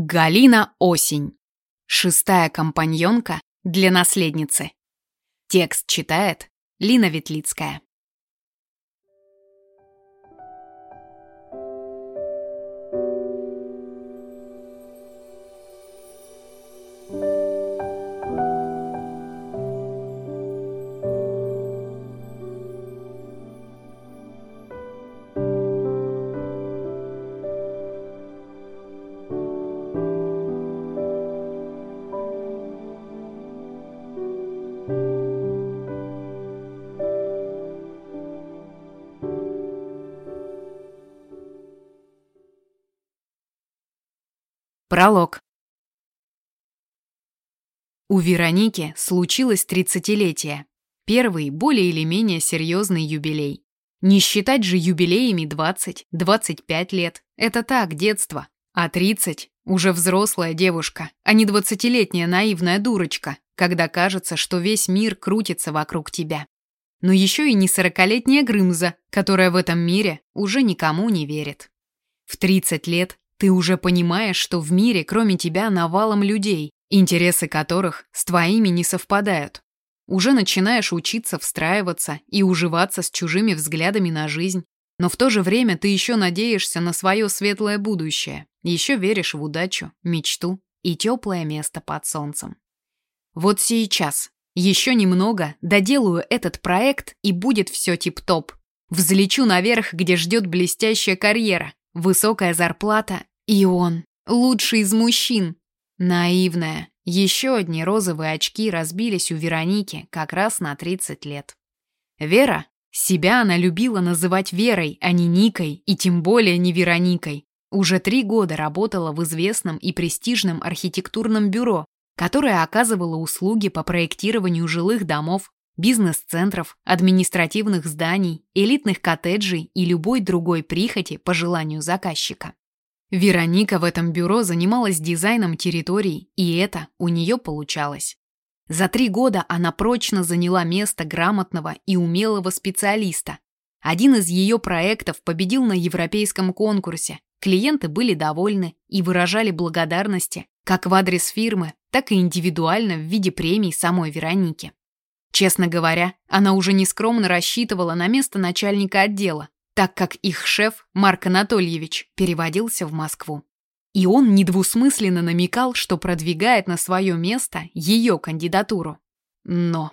Галина Осень. Шестая компаньонка для наследницы. Текст читает Лина Ветлицкая. Пролог. У Вероники случилось тридцатилетие. Первый, более или менее серьезный юбилей. Не считать же юбилеями 20-25 лет. Это так, детство. А 30 – уже взрослая девушка, а не двадцатилетняя наивная дурочка, когда кажется, что весь мир крутится вокруг тебя. Но еще и не сорокалетняя Грымза, которая в этом мире уже никому не верит. В 30 лет ты уже понимаешь, что в мире кроме тебя навалом людей, интересы которых с твоими не совпадают. Уже начинаешь учиться встраиваться и уживаться с чужими взглядами на жизнь, но в то же время ты еще надеешься на свое светлое будущее, еще веришь в удачу, мечту и теплое место под солнцем. Вот сейчас, еще немного, доделаю этот проект и будет все тип-топ. Взлечу наверх, где ждет блестящая карьера, высокая зарплата и он, лучший из мужчин. Наивная. Еще одни розовые очки разбились у Вероники как раз на 30 лет. Вера? Себя она любила называть Верой, а не Никой, и тем более не Вероникой. Уже три года работала в известном и престижном архитектурном бюро, которое оказывало услуги по проектированию жилых домов, бизнес-центров, административных зданий, элитных коттеджей и любой другой прихоти по желанию заказчика. Вероника в этом бюро занималась дизайном территорий, и это у нее получалось. За три года она прочно заняла место грамотного и умелого специалиста. Один из ее проектов победил на европейском конкурсе. Клиенты были довольны и выражали благодарности как в адрес фирмы, так и индивидуально в виде премий самой Вероники. Честно говоря, она уже нескромно рассчитывала на место начальника отдела, так как их шеф, Марк Анатольевич, переводился в Москву. И он недвусмысленно намекал, что продвигает на свое место ее кандидатуру. Но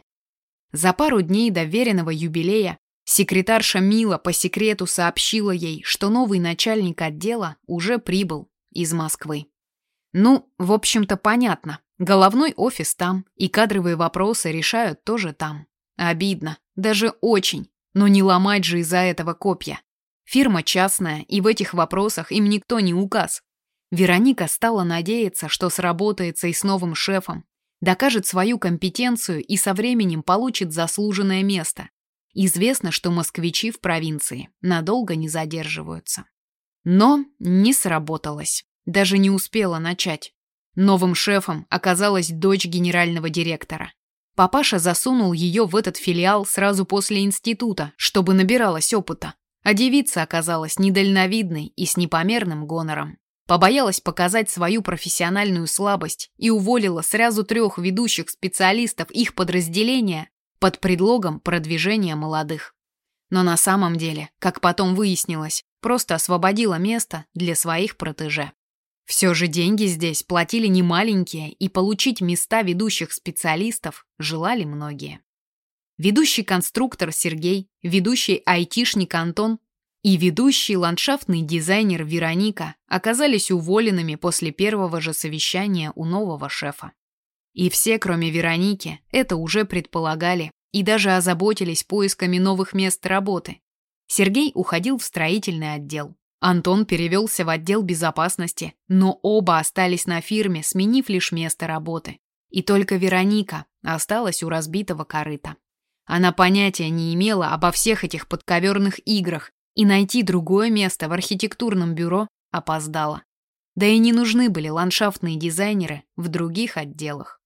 за пару дней до веренного юбилея секретарша Мила по секрету сообщила ей, что новый начальник отдела уже прибыл из Москвы. Ну, в общем-то, понятно. Головной офис там, и кадровые вопросы решают тоже там. Обидно, даже очень. Но не ломать же из-за этого копья. Фирма частная, и в этих вопросах им никто не указ. Вероника стала надеяться, что сработается и с новым шефом, докажет свою компетенцию и со временем получит заслуженное место. Известно, что москвичи в провинции надолго не задерживаются. Но не сработалось. Даже не успела начать. Новым шефом оказалась дочь генерального директора. Папаша засунул ее в этот филиал сразу после института, чтобы набиралась опыта. А девица оказалась недальновидной и с непомерным гонором. Побоялась показать свою профессиональную слабость и уволила сразу трех ведущих специалистов их подразделения под предлогом продвижения молодых. Но на самом деле, как потом выяснилось, просто освободила место для своих протеже. Все же деньги здесь платили немаленькие, и получить места ведущих специалистов желали многие. Ведущий конструктор Сергей, ведущий айтишник Антон и ведущий ландшафтный дизайнер Вероника оказались уволенными после первого же совещания у нового шефа. И все, кроме Вероники, это уже предполагали и даже озаботились поисками новых мест работы. Сергей уходил в строительный отдел, Антон перевелся в отдел безопасности, но оба остались на фирме, сменив лишь место работы. И только Вероника осталась у разбитого корыта. Она понятия не имела обо всех этих подковерных играх и найти другое место в архитектурном бюро опоздала. Да и не нужны были ландшафтные дизайнеры в других отделах.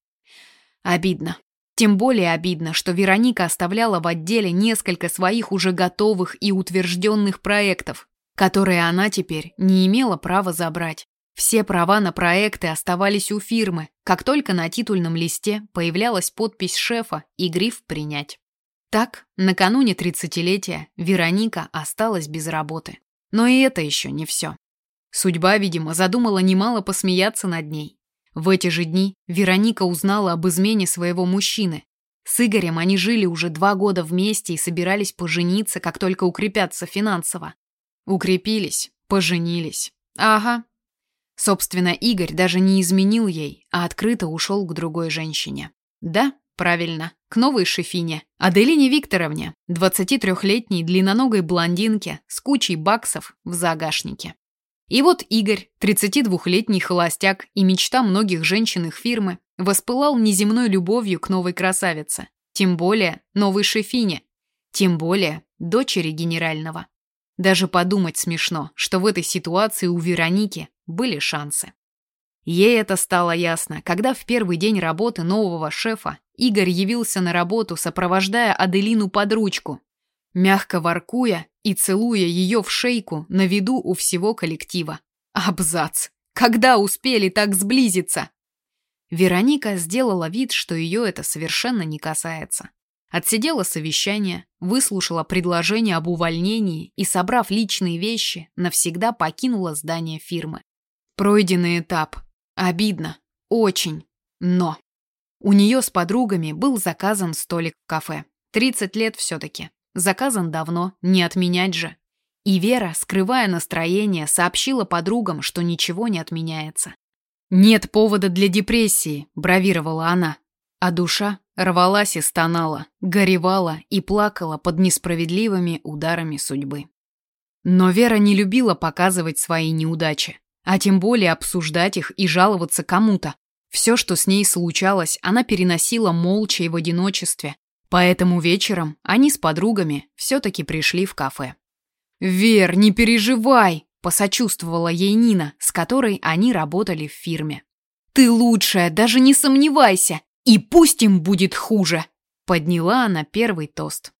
Обидно. Тем более обидно, что Вероника оставляла в отделе несколько своих уже готовых и утвержденных проектов, которые она теперь не имела права забрать. Все права на проекты оставались у фирмы, как только на титульном листе появлялась подпись шефа и гриф «Принять». Так, накануне тридцатилетия Вероника осталась без работы. Но и это еще не все. Судьба, видимо, задумала немало посмеяться над ней. В эти же дни Вероника узнала об измене своего мужчины. С Игорем они жили уже два года вместе и собирались пожениться, как только укрепятся финансово. Укрепились, поженились. Ага. Собственно, Игорь даже не изменил ей, а открыто ушел к другой женщине. Да, правильно, к новой шефине, Аделине Викторовне, 23-летней длинноногой блондинке с кучей баксов в загашнике. И вот Игорь, 32-летний холостяк и мечта многих женщин их фирмы, воспылал неземной любовью к новой красавице, тем более новой шефине, тем более дочери генерального. Даже подумать смешно, что в этой ситуации у Вероники были шансы. Ей это стало ясно, когда в первый день работы нового шефа Игорь явился на работу, сопровождая Аделину под ручку, мягко воркуя и целуя ее в шейку на виду у всего коллектива. Абзац! Когда успели так сблизиться? Вероника сделала вид, что ее это совершенно не касается. Отсидела совещание, выслушала предложение об увольнении и, собрав личные вещи, навсегда покинула здание фирмы. Пройденный этап. Обидно. Очень. Но. У нее с подругами был заказан столик в кафе. 30 лет все-таки. Заказан давно, не отменять же. И Вера, скрывая настроение, сообщила подругам, что ничего не отменяется. «Нет повода для депрессии», – бравировала она. А душа рвалась и стонала, горевала и плакала под несправедливыми ударами судьбы. Но Вера не любила показывать свои неудачи, а тем более обсуждать их и жаловаться кому-то. Все, что с ней случалось, она переносила молча и в одиночестве, Поэтому вечером они с подругами все-таки пришли в кафе. «Вер, не переживай!» – посочувствовала ей Нина, с которой они работали в фирме. «Ты лучшая, даже не сомневайся! И пусть им будет хуже!» – подняла она первый тост.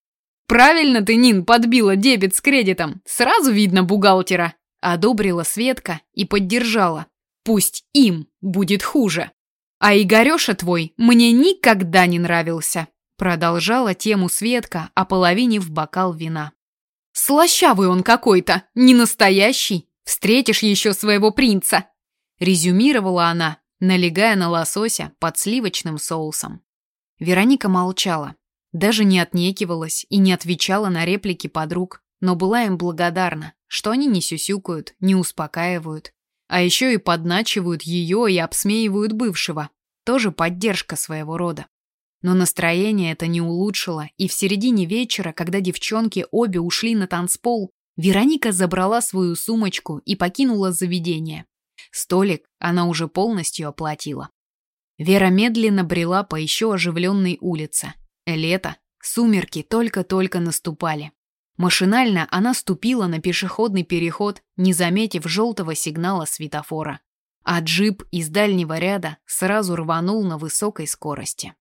«Правильно ты, Нин, подбила дебет с кредитом. Сразу видно бухгалтера!» – одобрила Светка и поддержала. «Пусть им будет хуже!» «А Игореша твой мне никогда не нравился!» Продолжала тему Светка, ополовинив бокал вина. «Слащавый он какой-то, не настоящий. Встретишь еще своего принца!» Резюмировала она, налегая на лосося под сливочным соусом. Вероника молчала, даже не отнекивалась и не отвечала на реплики подруг, но была им благодарна, что они не сюсюкают, не успокаивают, а еще и подначивают ее и обсмеивают бывшего. Тоже поддержка своего рода. Но настроение это не улучшило, и в середине вечера, когда девчонки обе ушли на танцпол, Вероника забрала свою сумочку и покинула заведение. Столик она уже полностью оплатила. Вера медленно брела по еще оживленной улице. Лето, сумерки только-только наступали. Машинально она ступила на пешеходный переход, не заметив желтого сигнала светофора. А джип из дальнего ряда сразу рванул на высокой скорости.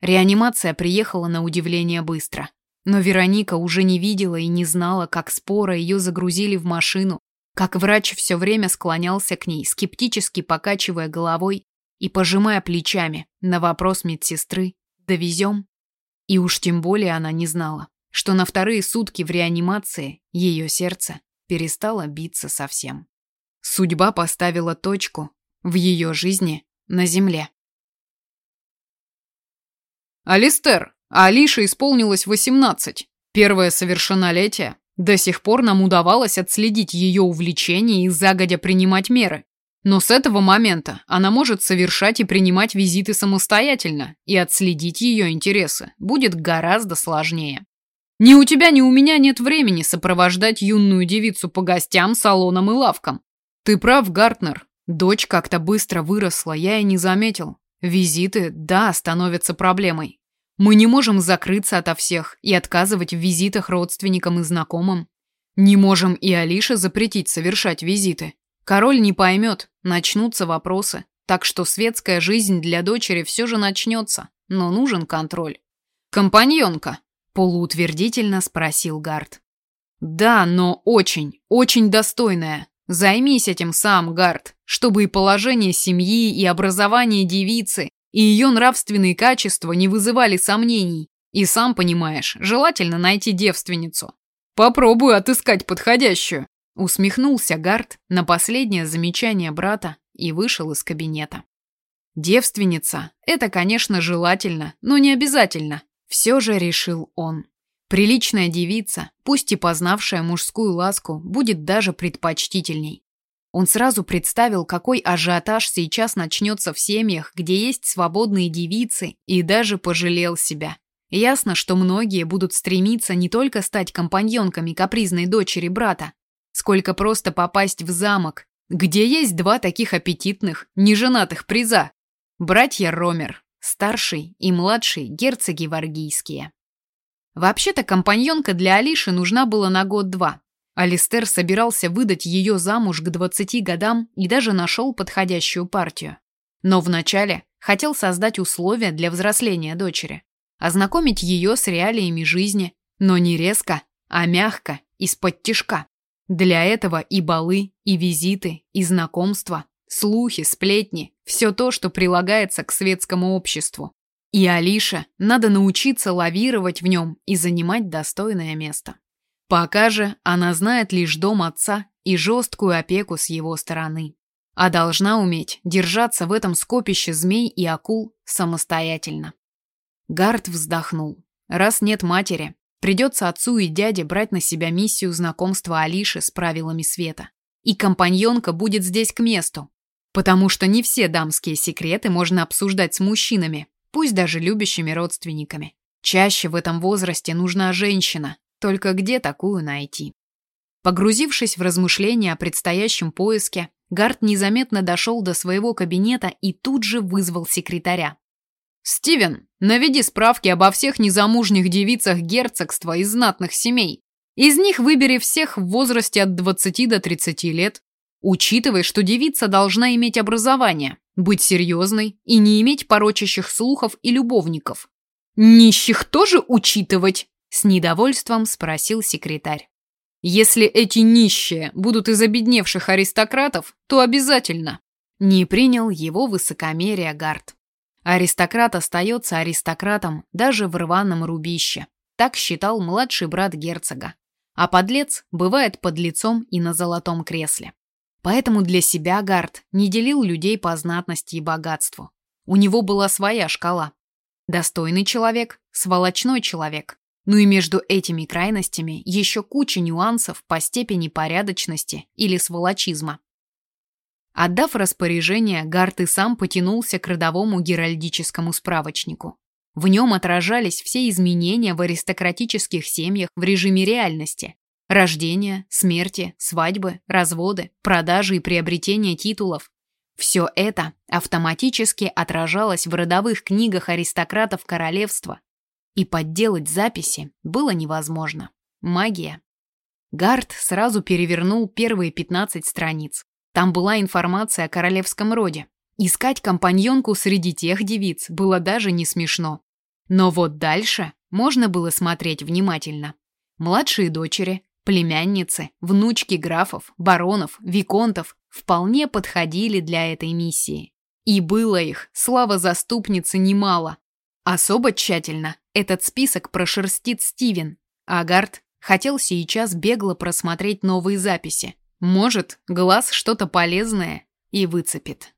Реанимация приехала на удивление быстро. Но Вероника уже не видела и не знала, как споро ее загрузили в машину, как врач все время склонялся к ней, скептически покачивая головой и пожимая плечами на вопрос медсестры «Довезем?». И уж тем более она не знала, что на вторые сутки в реанимации ее сердце перестало биться совсем. Судьба поставила точку в ее жизни на земле. «Алистер, а Алише исполнилось 18. Первое совершеннолетие. До сих пор нам удавалось отследить ее увлечение и загодя принимать меры. Но с этого момента она может совершать и принимать визиты самостоятельно, и отследить ее интересы будет гораздо сложнее. Ни у тебя, ни у меня нет времени сопровождать юную девицу по гостям, салонам и лавкам. Ты прав, Гартнер. Дочь как-то быстро выросла, я и не заметил. Визиты, да, становятся проблемой. Мы не можем закрыться ото всех и отказывать в визитах родственникам и знакомым. Не можем и Алише запретить совершать визиты. Король не поймет, начнутся вопросы. Так что светская жизнь для дочери все же начнется, но нужен контроль. «Компаньонка?» – полуутвердительно спросил Гард. «Да, но очень, очень достойная. Займись этим сам, Гард, чтобы и положение семьи, и образование девицы, и ее нравственные качества не вызывали сомнений. И сам понимаешь, желательно найти девственницу. Попробую отыскать подходящую. Усмехнулся Гард на последнее замечание брата и вышел из кабинета. Девственница – это, конечно, желательно, но не обязательно. Все же решил он. Приличная девица, пусть и познавшая мужскую ласку, будет даже предпочтительней. Он сразу представил, какой ажиотаж сейчас начнется в семьях, где есть свободные девицы, и даже пожалел себя. Ясно, что многие будут стремиться не только стать компаньонками капризной дочери брата, сколько просто попасть в замок, где есть два таких аппетитных, неженатых приза. Братья Ромер, старший и младший герцоги варгийские. Вообще-то компаньонка для Алиши нужна была на год-два. Алистер собирался выдать ее замуж к 20 годам и даже нашел подходящую партию. Но вначале хотел создать условия для взросления дочери, ознакомить ее с реалиями жизни, но не резко, а мягко, из-под тишка. Для этого и балы, и визиты, и знакомства, слухи, сплетни, все то, что прилагается к светскому обществу. И Алише надо научиться лавировать в нем и занимать достойное место. Пока же она знает лишь дом отца и жесткую опеку с его стороны. А должна уметь держаться в этом скопище змей и акул самостоятельно. Гард вздохнул. Раз нет матери, придется отцу и дяде брать на себя миссию знакомства Алиши с правилами света. И компаньонка будет здесь к месту. Потому что не все дамские секреты можно обсуждать с мужчинами, пусть даже любящими родственниками. Чаще в этом возрасте нужна женщина, только где такую найти? Погрузившись в размышления о предстоящем поиске, Гарт незаметно дошел до своего кабинета и тут же вызвал секретаря. «Стивен, наведи справки обо всех незамужних девицах герцогства из знатных семей. Из них выбери всех в возрасте от 20 до 30 лет. Учитывай, что девица должна иметь образование, быть серьезной и не иметь порочащих слухов и любовников. Нищих тоже учитывать, с недовольством спросил секретарь. Если эти нищие будут из обедневших аристократов, то обязательно. Не принял его высокомерие Гард. Аристократ остается аристократом даже в рваном рубище. Так считал младший брат герцога. А подлец бывает подлецом и на золотом кресле. Поэтому для себя Гард не делил людей по знатности и богатству. У него была своя шкала. Достойный человек, сволочной человек. Ну и между этими крайностями еще куча нюансов по степени порядочности или сволочизма. Отдав распоряжение, Гард и сам потянулся к родовому геральдическому справочнику. В нем отражались все изменения в аристократических семьях в режиме реальности, Рождения, смерти, свадьбы, разводы, продажи и приобретения титулов. Все это автоматически отражалось в родовых книгах аристократов королевства. И подделать записи было невозможно. Магия. Гард сразу перевернул первые 15 страниц. Там была информация о королевском роде. Искать компаньонку среди тех девиц было даже не смешно. Но вот дальше можно было смотреть внимательно. Младшие дочери, Племянницы, внучки графов, баронов, виконтов вполне подходили для этой миссии. И было их, слава заступницы, немало. Особо тщательно этот список прошерстит Стивен. Агард хотел сейчас бегло просмотреть новые записи. Может, глаз что-то полезное и выцепит.